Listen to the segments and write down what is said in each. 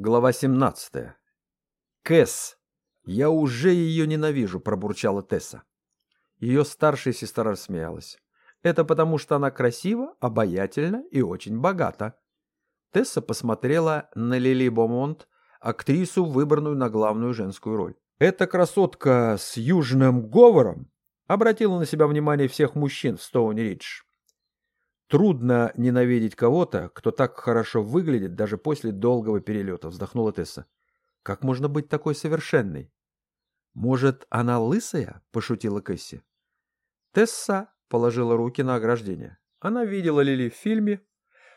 Глава 17. Кэс. Я уже ее ненавижу, пробурчала Тесса. Ее старшая сестра рассмеялась. Это потому, что она красива, обаятельна и очень богата. Тесса посмотрела на Лили Бомонт, актрису, выбранную на главную женскую роль. Эта красотка с южным говором обратила на себя внимание всех мужчин в Стоуни-Ридж. Трудно ненавидеть кого-то, кто так хорошо выглядит даже после долгого перелета, вздохнула Тесса. Как можно быть такой совершенной? Может, она лысая? Пошутила Кэсси. Тесса положила руки на ограждение. Она видела Лили в фильме,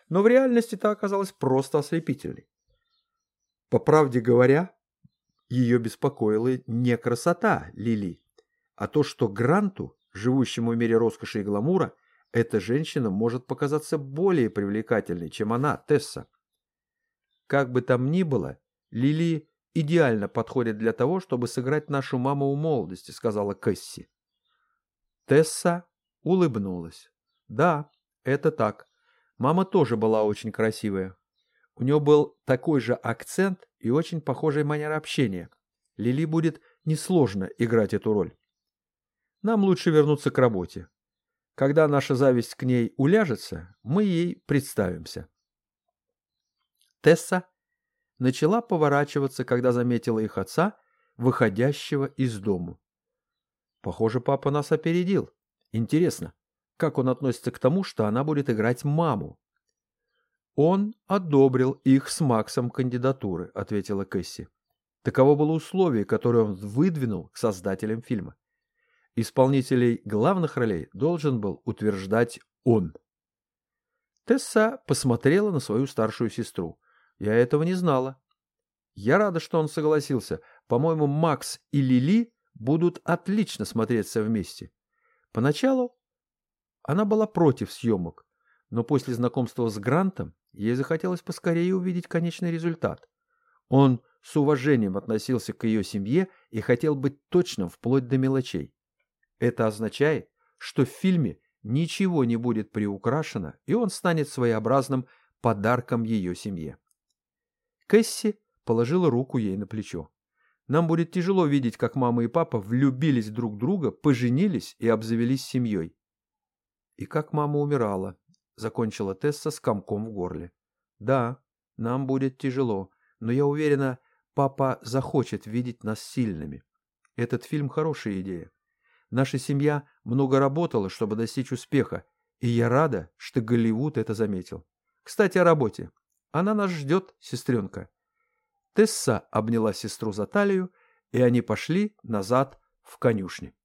но в реальности та оказалась просто ослепительной. По правде говоря, ее беспокоила не красота Лили, а то, что Гранту, живущему в мире роскоши и гламура, эта женщина может показаться более привлекательной, чем она, Тесса. Как бы там ни было, Лили идеально подходит для того, чтобы сыграть нашу маму в молодости, сказала Кэсси. Тесса улыбнулась. Да, это так. Мама тоже была очень красивая. У нее был такой же акцент и очень похожая манера общения. Лили будет несложно играть эту роль. Нам лучше вернуться к работе. Когда наша зависть к ней уляжется, мы ей представимся. Тесса начала поворачиваться, когда заметила их отца, выходящего из дому. Похоже, папа нас опередил. Интересно, как он относится к тому, что она будет играть маму? Он одобрил их с Максом кандидатуры, ответила Кэсси. Таково было условие, которое он выдвинул к создателям фильма. Исполнителей главных ролей должен был утверждать он. Тесса посмотрела на свою старшую сестру. Я этого не знала. Я рада, что он согласился. По-моему, Макс и Лили будут отлично смотреться вместе. Поначалу она была против съемок, но после знакомства с Грантом ей захотелось поскорее увидеть конечный результат. Он с уважением относился к ее семье и хотел быть точным вплоть до мелочей. Это означает, что в фильме ничего не будет приукрашено, и он станет своеобразным подарком ее семье. Кэсси положила руку ей на плечо. Нам будет тяжело видеть, как мама и папа влюбились друг в друга, поженились и обзавелись семьей. И как мама умирала, закончила Тесса с комком в горле. Да, нам будет тяжело, но я уверена, папа захочет видеть нас сильными. Этот фильм хорошая идея. Наша семья много работала, чтобы достичь успеха, и я рада, что Голливуд это заметил. Кстати, о работе. Она нас ждет, сестренка. Тесса обняла сестру за талию, и они пошли назад в конюшни.